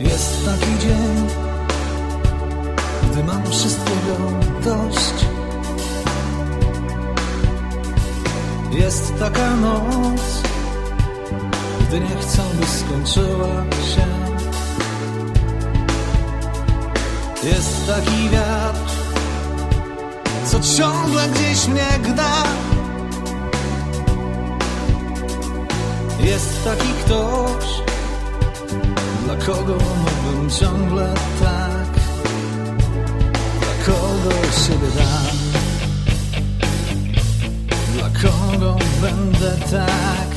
Jest taki dzień, gdy mam wszystkiego dość. Jest taka noc, gdy nie chcę, by skończyła się. Jest taki wiatr, co ciągle gdzieś mnie gna. Jest taki ktoś, dla kogo mógłbym ciągle tak, dla kogo siebie dam, dla kogo będę tak.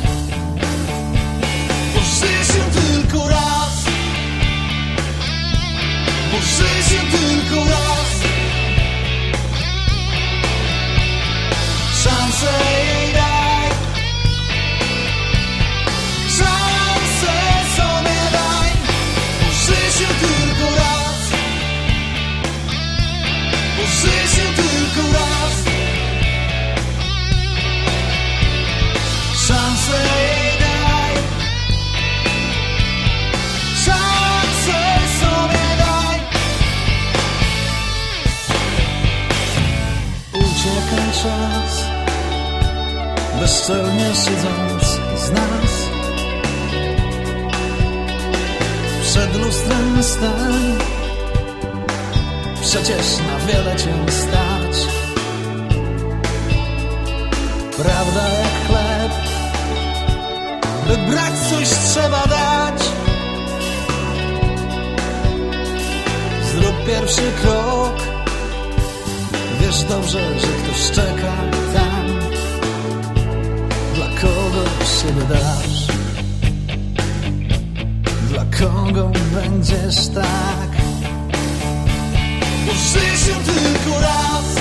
Czas, bezczelnie siedząc z nas. Przed lustrem stań, przecież na wiele cię stać. Prawda jak chleb, by brać coś trzeba pierwszy krok, wiesz dobrze, że ktoś czeka tam. Dla kogo siebie dasz? Dla kogo będziesz tak? Bo żyję tylko raz